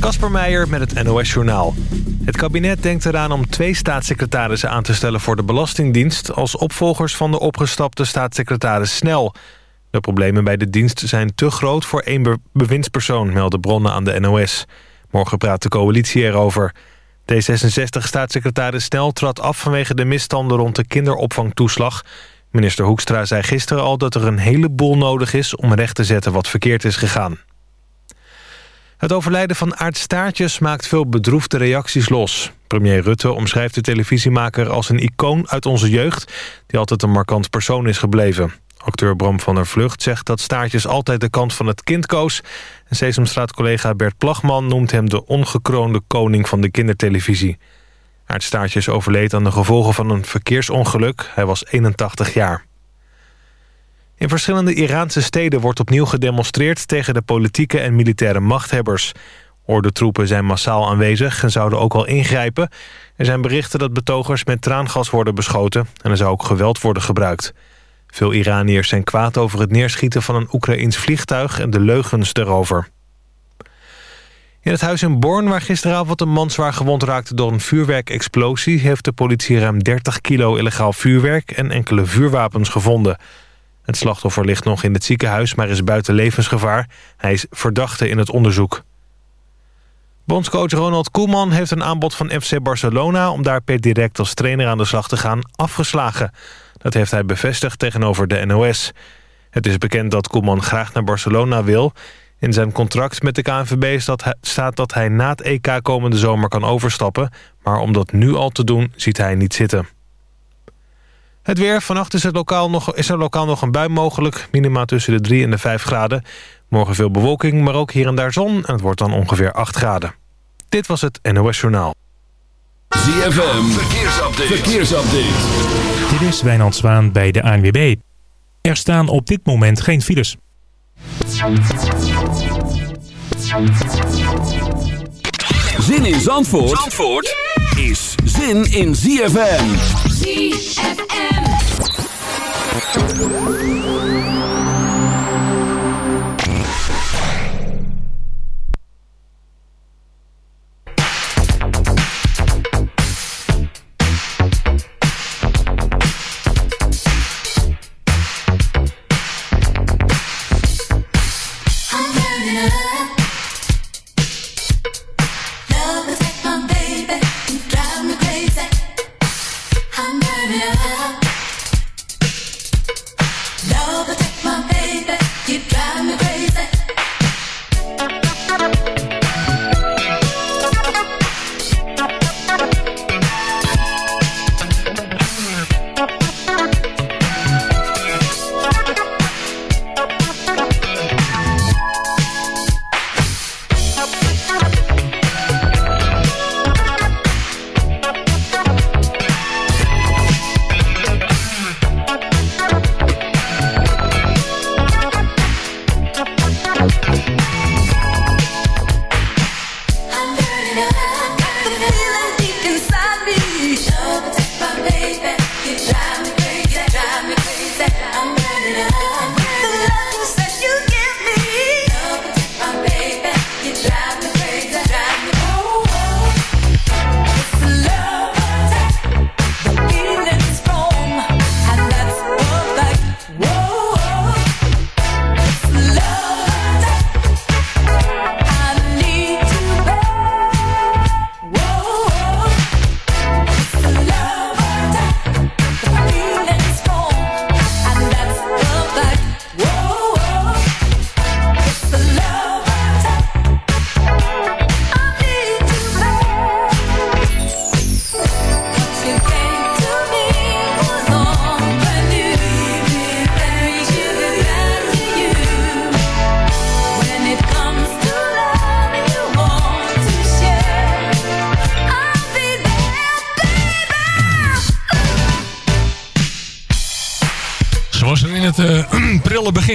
Kasper Meijer met het NOS-journaal. Het kabinet denkt eraan om twee staatssecretarissen aan te stellen voor de Belastingdienst... als opvolgers van de opgestapte staatssecretaris Snel. De problemen bij de dienst zijn te groot voor één bewindspersoon... melden bronnen aan de NOS. Morgen praat de coalitie erover. D66-staatssecretaris Snel trad af vanwege de misstanden rond de kinderopvangtoeslag... Minister Hoekstra zei gisteren al dat er een heleboel nodig is... om recht te zetten wat verkeerd is gegaan. Het overlijden van Aart Staartjes maakt veel bedroefde reacties los. Premier Rutte omschrijft de televisiemaker als een icoon uit onze jeugd... die altijd een markant persoon is gebleven. Acteur Bram van der Vlucht zegt dat Staartjes altijd de kant van het kind koos... en Sesamstraat-collega Bert Plagman noemt hem de ongekroonde koning van de kindertelevisie. Aart Staartjes overleed aan de gevolgen van een verkeersongeluk. Hij was 81 jaar. In verschillende Iraanse steden wordt opnieuw gedemonstreerd... tegen de politieke en militaire machthebbers. Ordentroepen zijn massaal aanwezig en zouden ook al ingrijpen. Er zijn berichten dat betogers met traangas worden beschoten... en er zou ook geweld worden gebruikt. Veel Iraniërs zijn kwaad over het neerschieten van een Oekraïns vliegtuig... en de leugens erover. In het huis in Born, waar gisteravond een man zwaar gewond raakte door een vuurwerkexplosie... heeft de politie ruim 30 kilo illegaal vuurwerk en enkele vuurwapens gevonden. Het slachtoffer ligt nog in het ziekenhuis, maar is buiten levensgevaar. Hij is verdachte in het onderzoek. Bondscoach Ronald Koeman heeft een aanbod van FC Barcelona... om daar per direct als trainer aan de slag te gaan, afgeslagen. Dat heeft hij bevestigd tegenover de NOS. Het is bekend dat Koeman graag naar Barcelona wil... In zijn contract met de KNVB staat dat hij na het EK komende zomer kan overstappen... maar om dat nu al te doen, ziet hij niet zitten. Het weer. Vannacht is, het lokaal nog, is er lokaal nog een bui mogelijk. Minima tussen de 3 en de 5 graden. Morgen veel bewolking, maar ook hier en daar zon. En het wordt dan ongeveer 8 graden. Dit was het NOS Journaal. ZFM. Verkeersupdate. Verkeersupdate. Dit is Wijnand Zwaan bij de ANWB. Er staan op dit moment geen files. Zin in Zandvoort, Zandvoort is zin in ZFM. ZFM.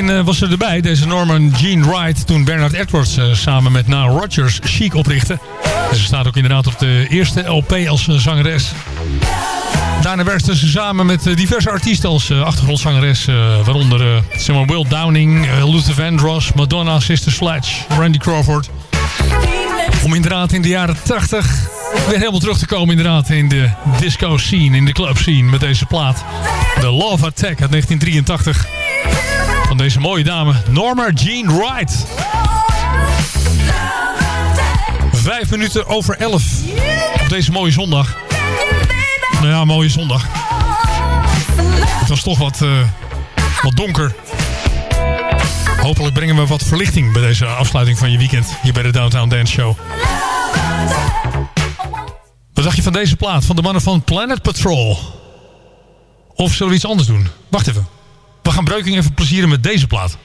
Eh, was ze erbij, deze Norman Jean Wright... toen Bernard Edwards uh, samen met Nile Rodgers Chic oprichtte. ze staat ook inderdaad op de eerste LP als uh, zangeres. Daarna werkte ze samen met diverse artiesten als achtergrondzangeres... waaronder Simon Will Downing, Luther Vandross, Madonna, Sister Sledge, Randy Crawford... Om inderdaad in de jaren 80 weer helemaal terug te komen inderdaad in de disco scene, in de club scene met deze plaat. The Love Attack uit 1983. Deze mooie dame, Norma Jean Wright. Vijf minuten over elf op deze mooie zondag. Nou ja, mooie zondag. Het was toch wat, uh, wat donker. Hopelijk brengen we wat verlichting bij deze afsluiting van je weekend hier bij de Downtown Dance Show. Wat dacht je van deze plaat van de mannen van Planet Patrol? Of zullen we iets anders doen? Wacht even. We gaan Breuking even plezieren met deze plaat.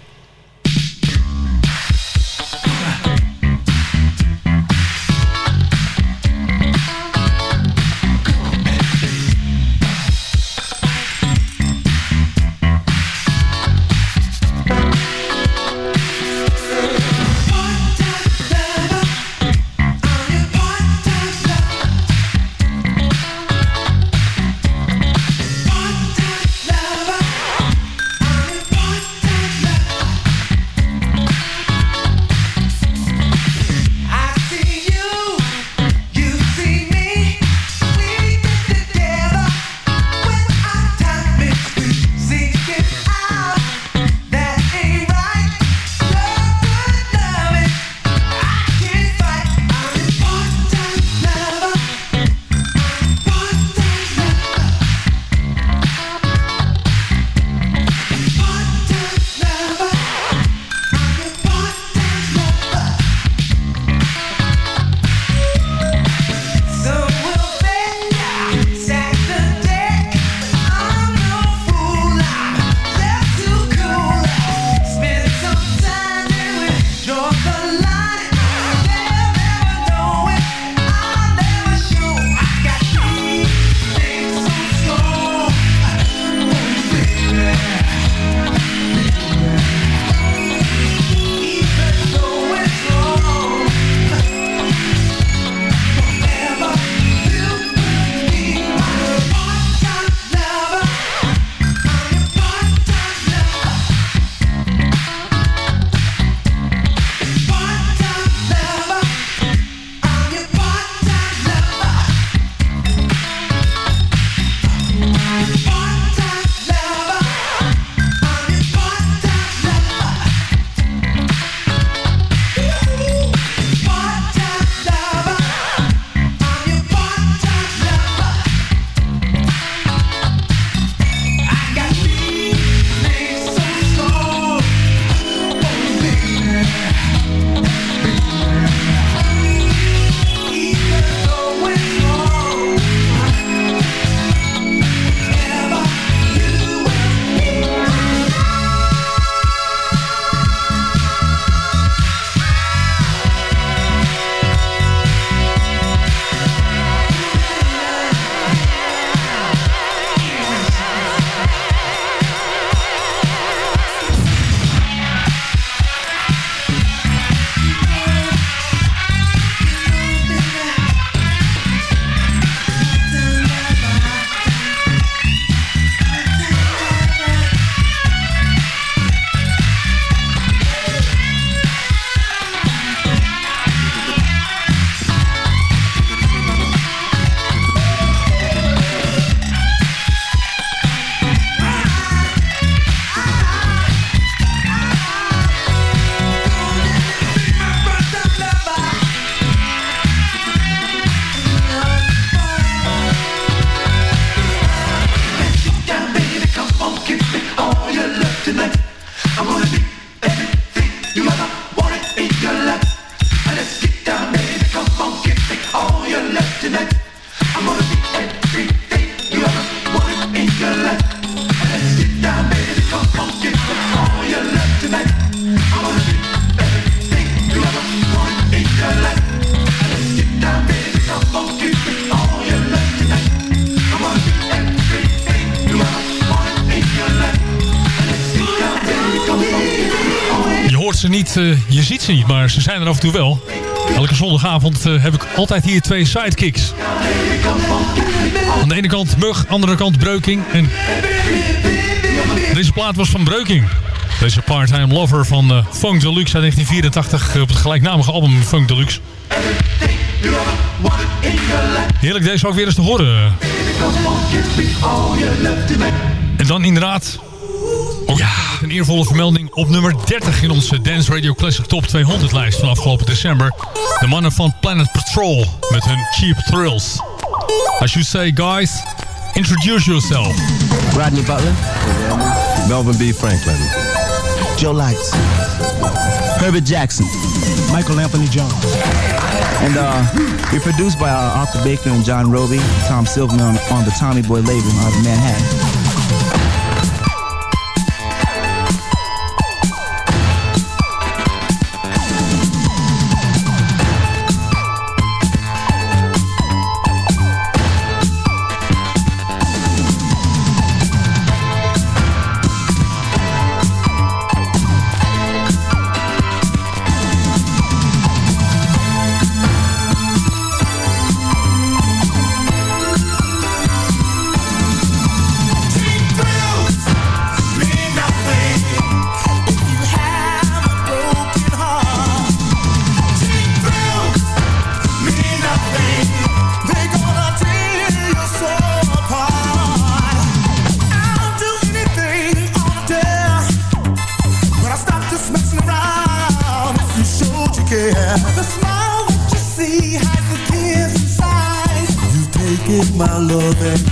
Eh, je ziet ze niet, maar ze zijn er af en toe wel. Elke zondagavond uh, heb ik altijd hier twee sidekicks. Aan de ene kant Mug, aan de andere kant Breuking. Deze plaat was van Breuking. Deze part-time lover van uh, Funk Deluxe uit 1984 op het gelijknamige album Funk Deluxe. Heerlijk deze ook weer eens te horen. En dan inderdaad... Oh ja, eervolle vermelding op nummer 30 in onze Dance Radio Classic Top 200 lijst van afgelopen december. De mannen van Planet Patrol met hun Cheap Thrills. I should say guys, introduce yourself. Rodney Butler. Melvin B. Franklin. Joe Lights. Herbert Jackson. Michael Anthony Jones. And uh, we're produced by uh, Arthur Baker and John Roby, Tom Silverman on, on the Tommy Boy label out of Manhattan. de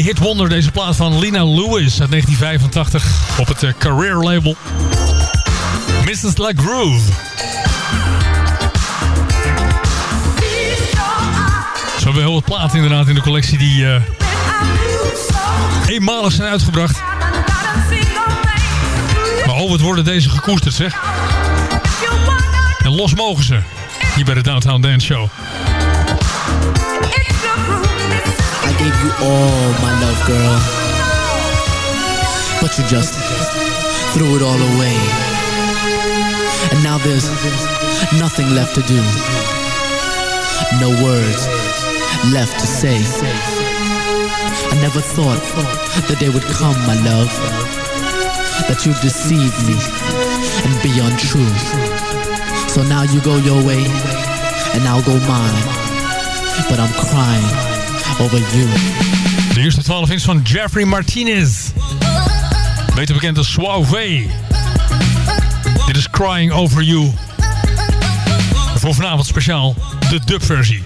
hit wonder deze plaat van Lina Lewis uit 1985 op het uh, career label Mrs. La Groove. Zo hebben we heel wat platen inderdaad in de collectie die uh, eenmalig zijn uitgebracht. Maar oh, wat worden deze gekoesterd zeg. En los mogen ze. Hier bij de Downtown Dance Show. Gave you all my love, girl. But you just threw it all away. And now there's nothing left to do. No words left to say. I never thought the day would come, my love, that you'd deceive me and be untrue. So now you go your way, and I'll go mine. But I'm crying over you. De eerste 12 is van Jeffrey Martinez. Beter bekend als Suave. Dit is Crying Over You. Voor vanavond speciaal de dubversie.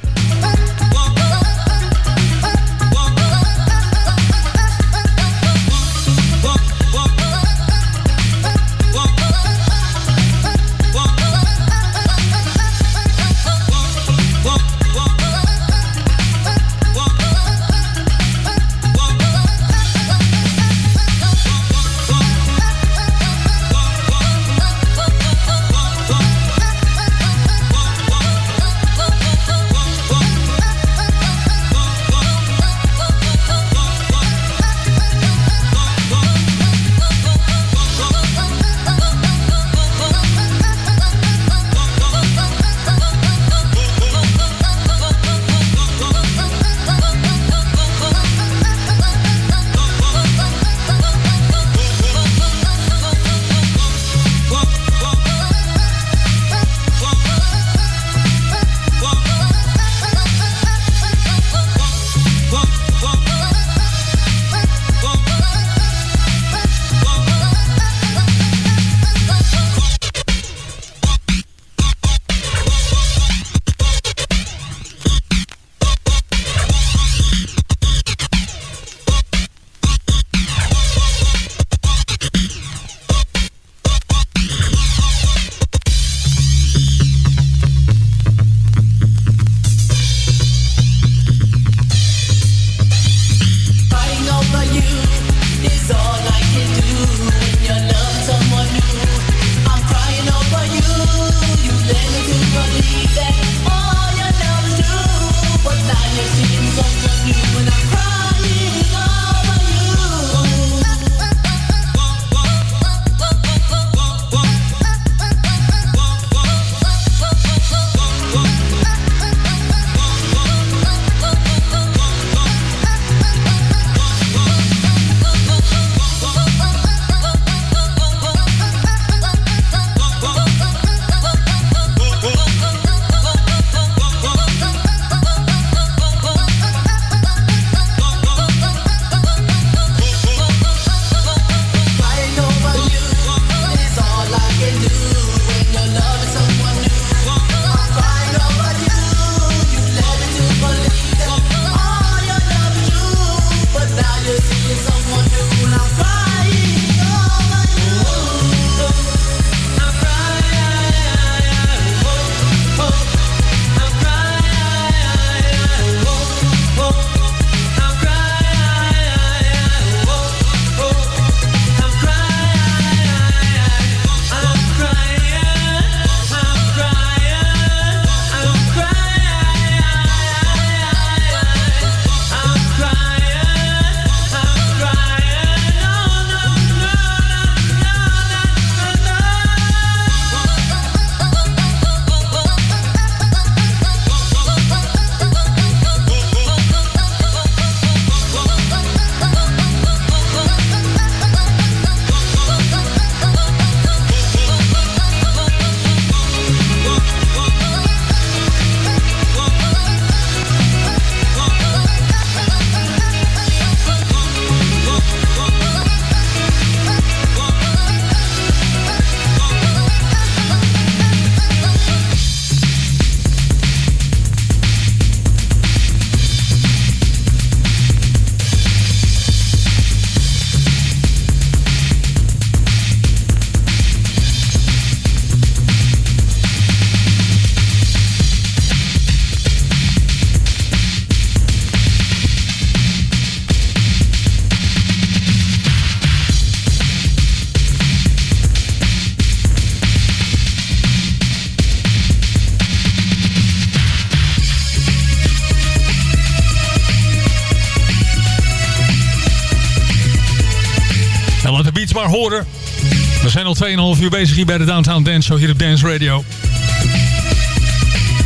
Zijn al 2,5 uur bezig hier bij de Downtown Dance Show hier op Dance Radio.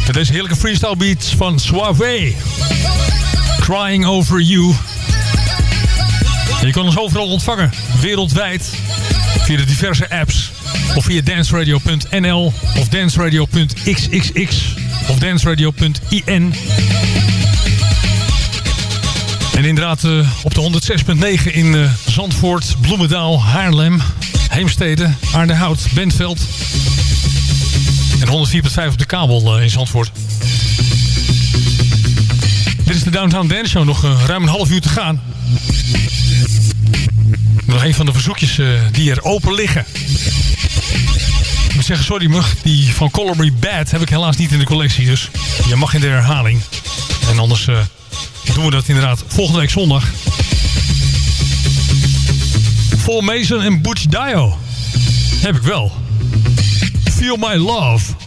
Met deze heerlijke freestyle beats van Suave. Crying Over You. je kan ons overal ontvangen, wereldwijd, via de diverse apps. Of via danceradio.nl of danceradio.xxx of danceradio.in. En inderdaad uh, op de 106.9 in uh, Zandvoort, Bloemendaal, Haarlem, Heemstede, Aardenhout, Bentveld. En 104.5 op de kabel uh, in Zandvoort. Dit is de Downtown Dance Show. Nog ruim een half uur te gaan. Nog een van de verzoekjes die er open liggen. Ik moet zeggen, sorry mug, die van Color Me Bad heb ik helaas niet in de collectie. Dus je mag in de herhaling. En anders doen we dat inderdaad volgende week zondag. Vol Mason en Butch Dio. Heb ik wel. Feel My Love.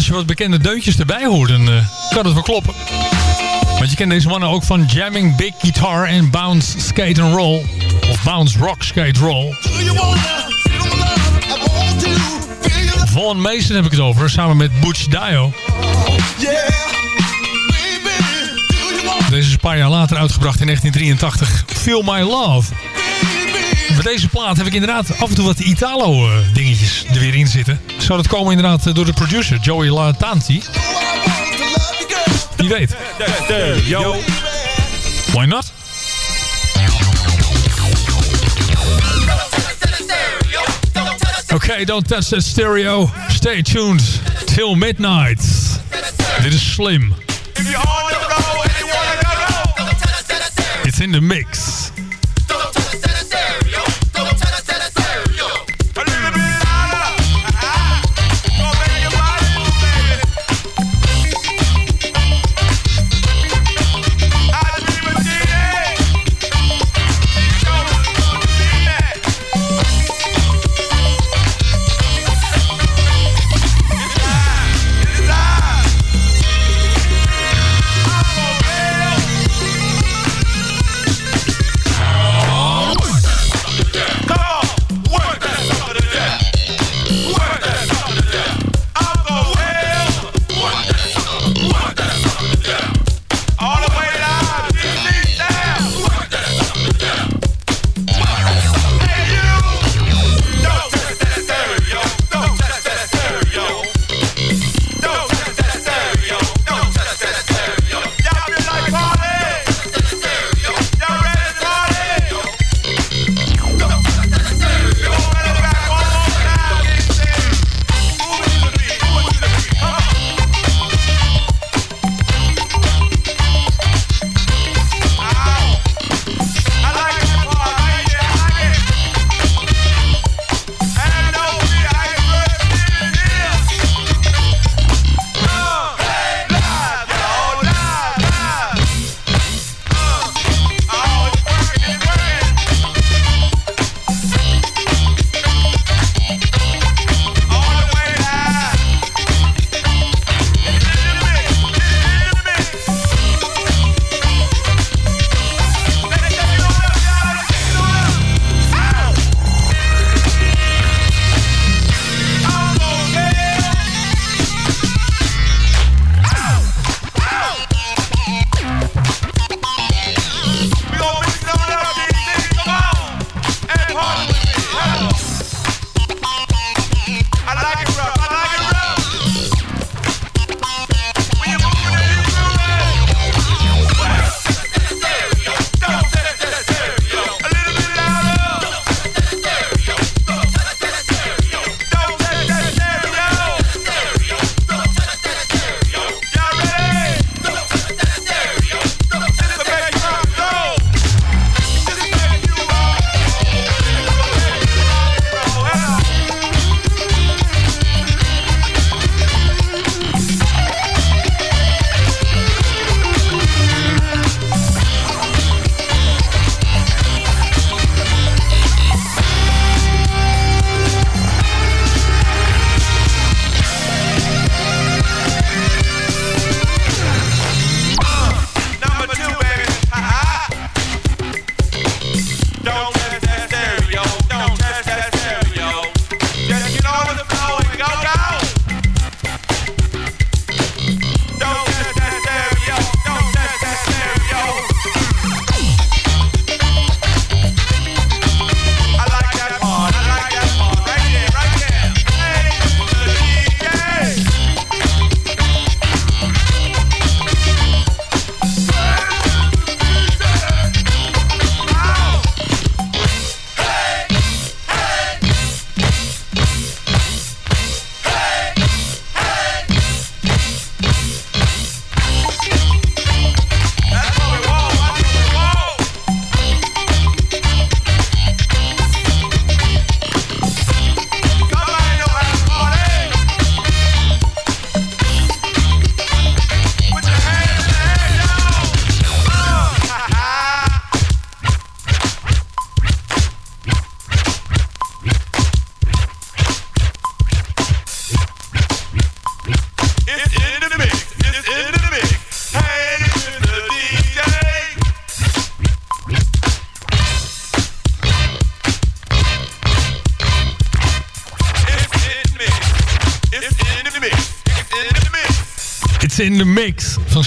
Je wat bekende deuntjes erbij hoort, dan uh, kan het wel kloppen. Want je kent deze mannen ook van Jamming Big Guitar en Bounce Skate and Roll. Of Bounce Rock Skate Roll. Von Mason heb ik het over, samen met Butch Dio. Deze is een paar jaar later uitgebracht in 1983. Feel My Love. Met deze plaat heb ik inderdaad af en toe wat Italo-dingetjes er weer in zitten. Zou dat komen inderdaad eh, door de producer, Joey Latanti? Wie weet. Yo. Why not? Okay, don't touch that stereo. Stay tuned till midnight. Dit is Slim. It's in the mix.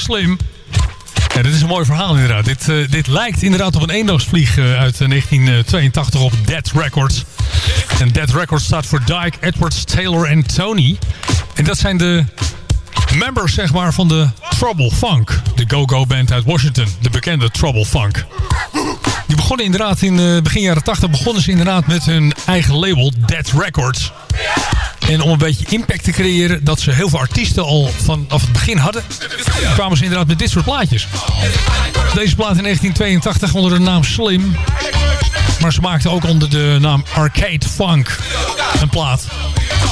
Slim. Dit is een mooi verhaal inderdaad. Dit, uh, dit lijkt inderdaad op een eendagsvlieg uh, uit 1982 op Dead Records. En Dead Records staat voor Dyke, Edwards, Taylor en Tony. En dat zijn de members zeg maar, van de Trouble Funk. De go-go band uit Washington. De bekende Trouble Funk. Die begonnen inderdaad in uh, begin jaren 80 begonnen ze inderdaad met hun eigen label Dead Records. En om een beetje impact te creëren dat ze heel veel artiesten al vanaf het begin hadden, kwamen ze inderdaad met dit soort plaatjes. Deze plaat in 1982 onder de naam Slim. Maar ze maakten ook onder de naam Arcade Funk een plaat.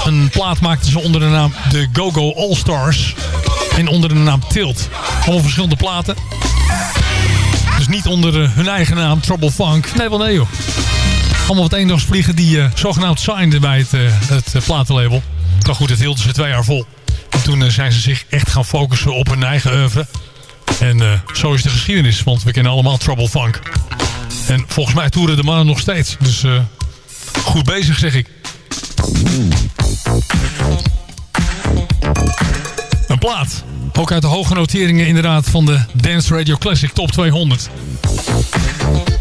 Een plaat maakten ze onder de naam The Go-Go All Stars. En onder de naam Tilt. Allemaal verschillende platen. Dus niet onder hun eigen naam, Trouble Funk. Nee, wel nee joh. Allemaal wat eendagsvliegen die uh, zogenaamd signeden bij het, het uh, platenlabel. Maar goed, het hielden ze twee jaar vol. En toen zijn ze zich echt gaan focussen op hun eigen oeuvre. En zo is de geschiedenis, want we kennen allemaal Trouble Funk. En volgens mij toeren de mannen nog steeds. Dus goed bezig, zeg ik. Een plaat. Ook uit de hoge noteringen inderdaad van de Dance Radio Classic Top 200.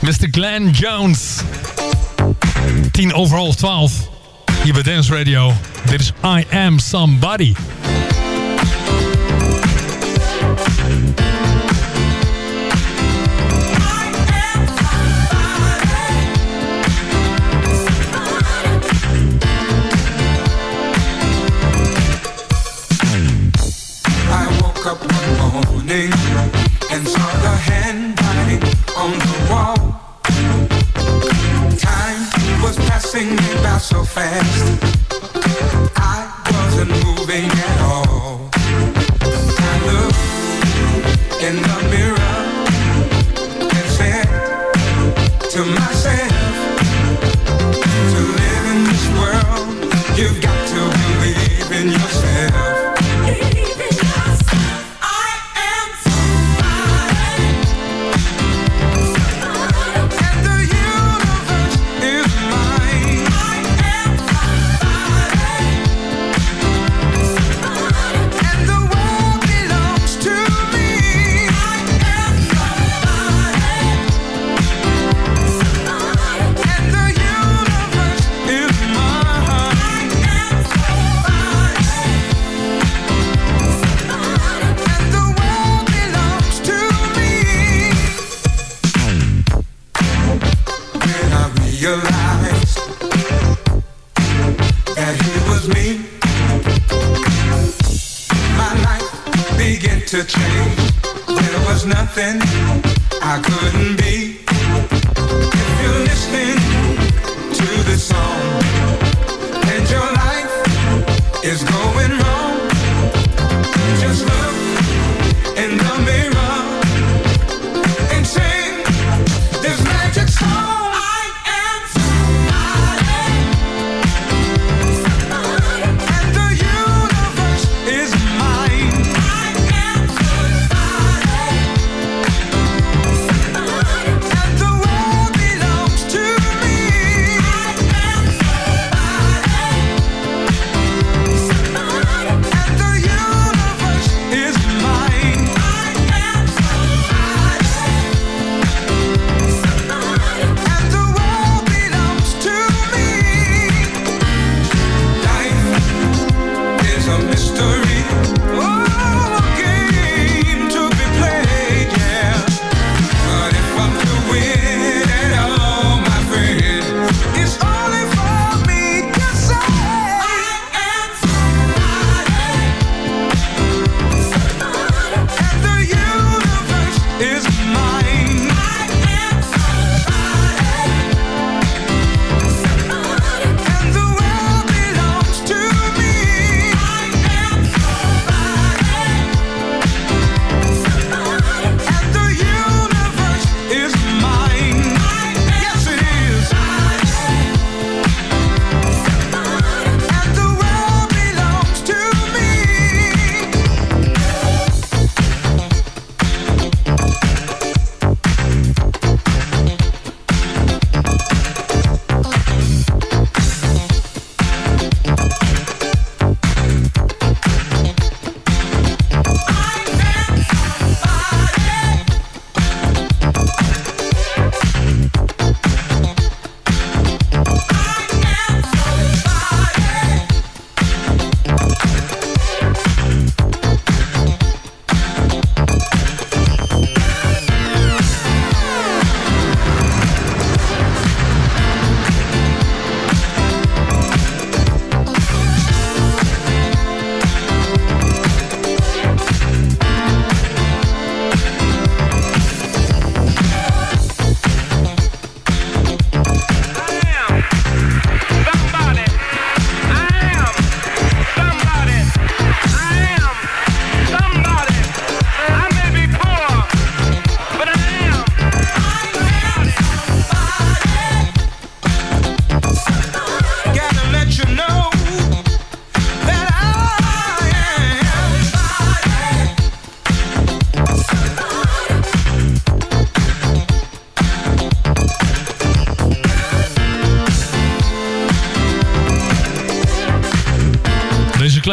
Mr. Glenn Jones. 10 over half 12. Hier bij Dance Radio. Dit is I Am Somebody. and passing me by so fast. I wasn't moving at all. I looked in the mirror and said to myself,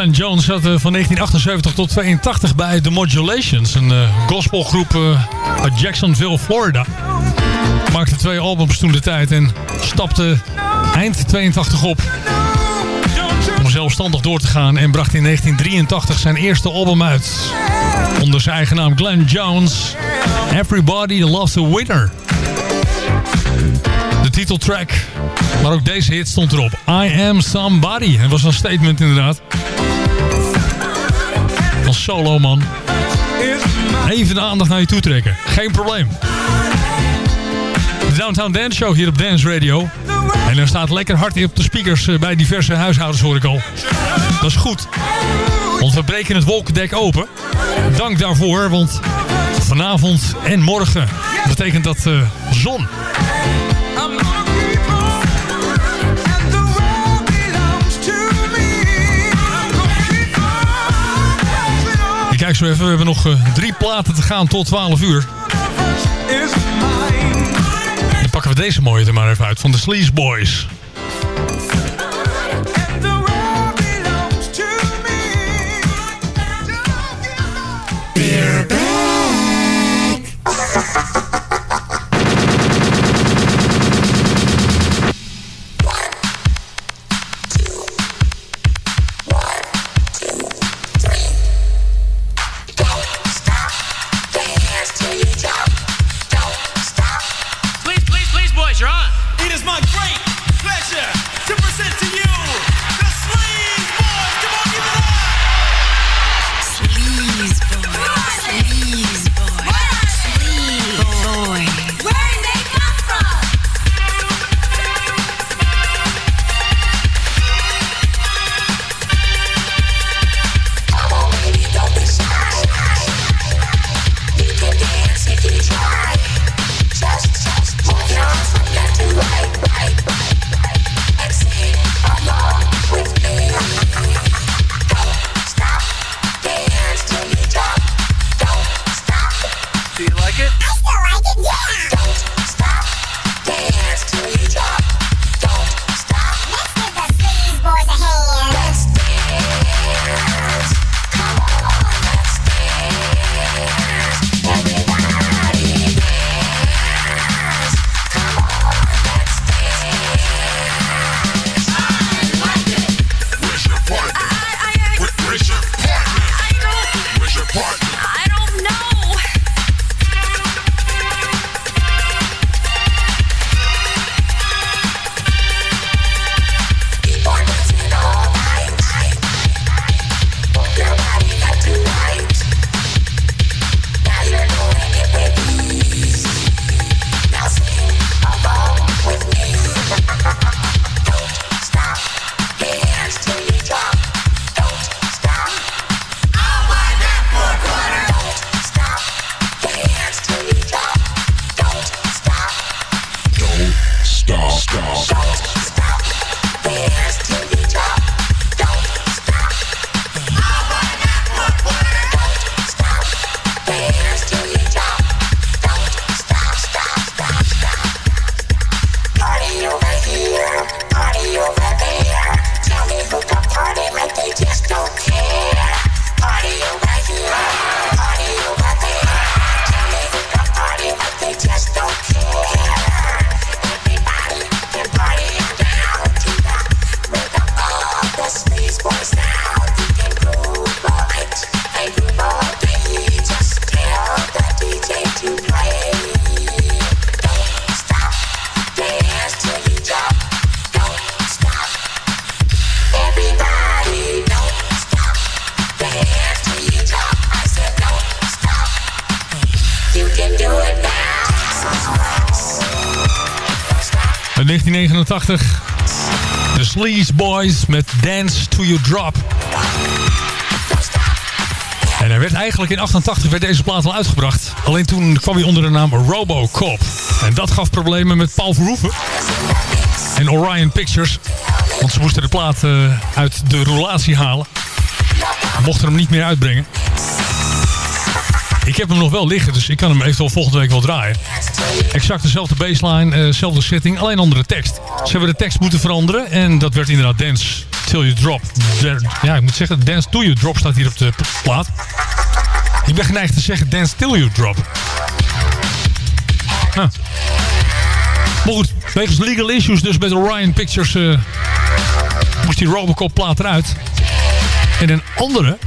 Glenn Jones zat van 1978 tot 82 bij The Modulations. Een gospelgroep uit Jacksonville, Florida. Maakte twee albums toen de tijd en stapte eind 82 op om zelfstandig door te gaan en bracht in 1983 zijn eerste album uit. Onder zijn eigen naam Glenn Jones. Everybody Loves a Winner. De titeltrack, maar ook deze hit stond erop. I Am Somebody. Het was een statement inderdaad. Solo man. Even de aandacht naar je toe trekken. Geen probleem. De Downtown Dance Show hier op Dance Radio. En er staat lekker hard op de speakers eh, bij diverse huishoudens hoor ik al. Dat is goed. Want we breken het wolkendek open. Dank daarvoor, want vanavond en morgen betekent dat uh, zon. Kijk zo even, we hebben nog uh, drie platen te gaan tot 12 uur. Dan pakken we deze mooie er maar even uit, van de Sleaze Boys. De Sleaze Boys met Dance to Your Drop. En er werd eigenlijk in 88 werd deze plaat al uitgebracht. Alleen toen kwam hij onder de naam Robocop. En dat gaf problemen met Paul Verhoeven. En Orion Pictures. Want ze moesten de plaat uh, uit de roulatie halen. Mochten hem niet meer uitbrengen. Ik heb hem nog wel liggen, dus ik kan hem eventueel volgende week wel draaien. Exact dezelfde baseline, uh, dezelfde setting, alleen andere tekst. Ze hebben de tekst moeten veranderen en dat werd inderdaad Dance Till You Drop. Ja, ik moet zeggen, Dance To You Drop staat hier op de plaat. Ik ben geneigd te zeggen Dance Till You Drop. Maar goed, wegens legal issues dus met Orion Pictures... Uh, moest die Robocop plaat eruit. En een andere,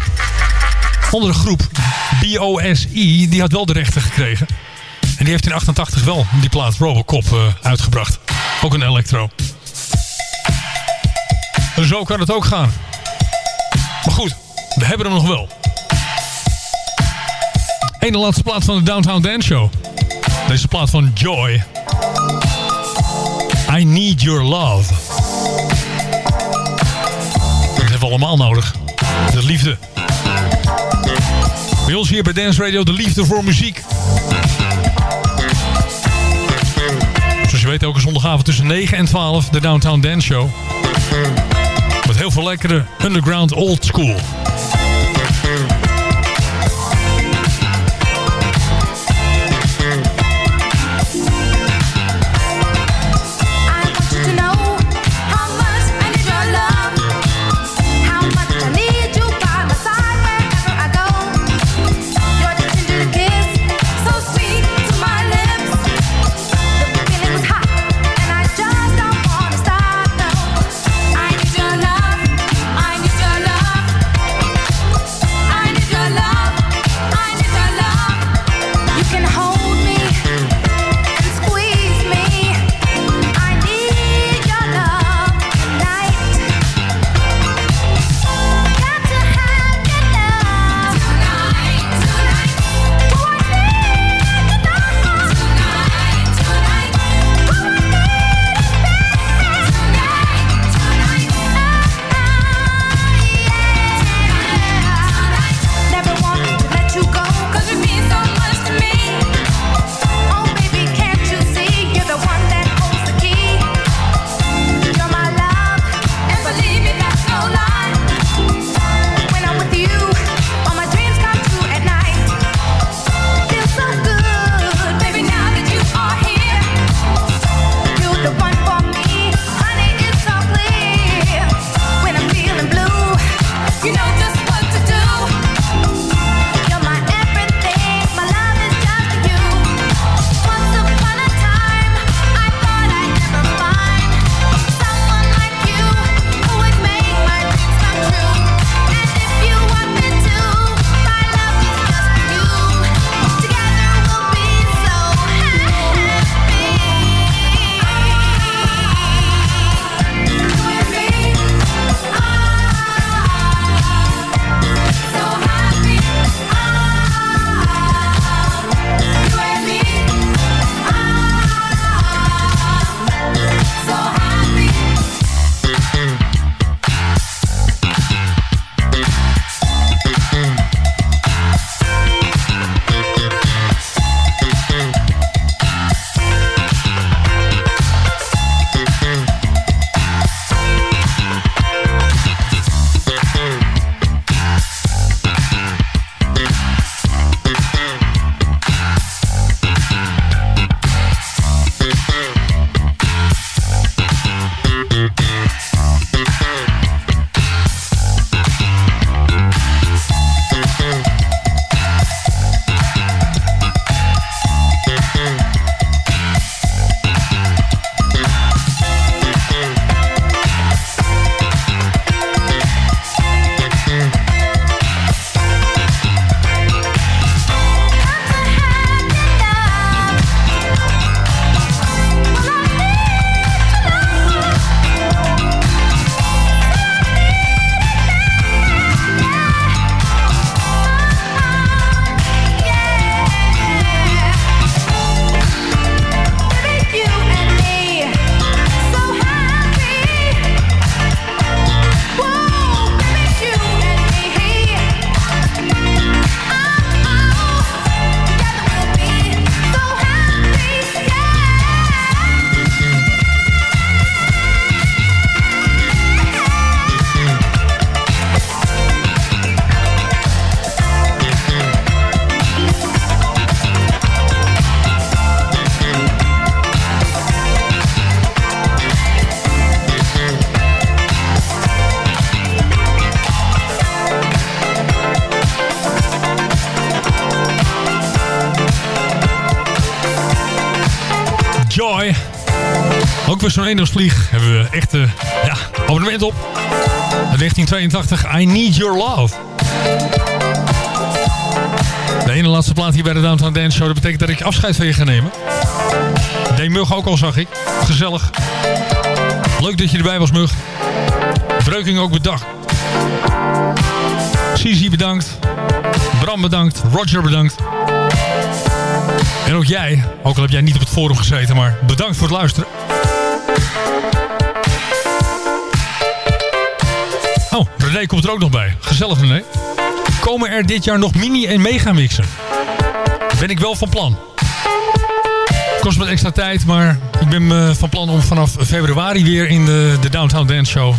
andere groep, BOSE, die had wel de rechten gekregen. En die heeft in 88 wel die plaat Robocop uh, uitgebracht. Ook een electro. Zo kan het ook gaan. Maar goed, we hebben hem nog wel. Eén laatste plaat van de Downtown Dance Show. Deze plaat van Joy. I Need Your Love. Dat hebben we allemaal nodig. De liefde. Bij ons hier bij Dance Radio de liefde voor muziek. Weet elke zondagavond tussen 9 en 12 de Downtown Dance Show. Met heel veel lekkere underground old school. Met zo'n eendagsvlieg hebben we echt uh, ja, abonnement op. 1982, I Need Your Love. De ene laatste plaat hier bij de Downtown Dance Show. Dat betekent dat ik afscheid van je ga nemen. Deed Mug ook al, zag ik. Gezellig. Leuk dat je erbij was, Mug. Breuking ook bedankt. Sisi bedankt. Bram bedankt. Roger bedankt. En ook jij, ook al heb jij niet op het forum gezeten, maar bedankt voor het luisteren. Oh, René komt er ook nog bij. Gezellig René. Komen er dit jaar nog mini- en megamixen? Ben ik wel van plan. Kost wat extra tijd, maar ik ben uh, van plan om vanaf februari weer in de, de Downtown Dance Show...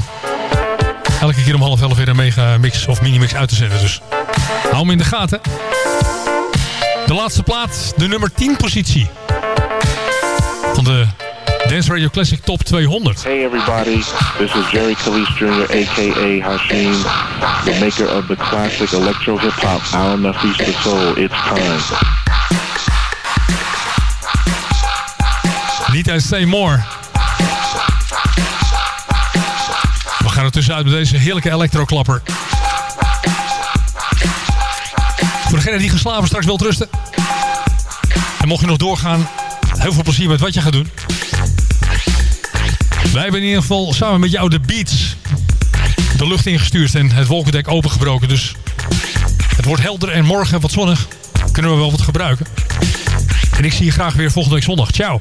elke keer om half elf weer een megamix of mini-mix uit te zetten. Dus hou hem in de gaten. De laatste plaat, de nummer 10 positie. Van de Dance Radio Classic Top 200. Hey everybody, this is Jerry Calise Jr. aka Hashim, the maker of the classic electro hip hop Al Nafis the Soul. It's time. Niet uit Say More. We gaan er tussenuit met deze heerlijke elektroklapper. Voor degene die geslapen straks wilt rusten. En mocht je nog doorgaan, heel veel plezier met wat je gaat doen. Wij hebben in ieder geval samen met jou de Beats de lucht ingestuurd en het wolkendek opengebroken. Dus het wordt helder en morgen wat zonnig. Kunnen we wel wat gebruiken. En ik zie je graag weer volgende week zondag. Ciao.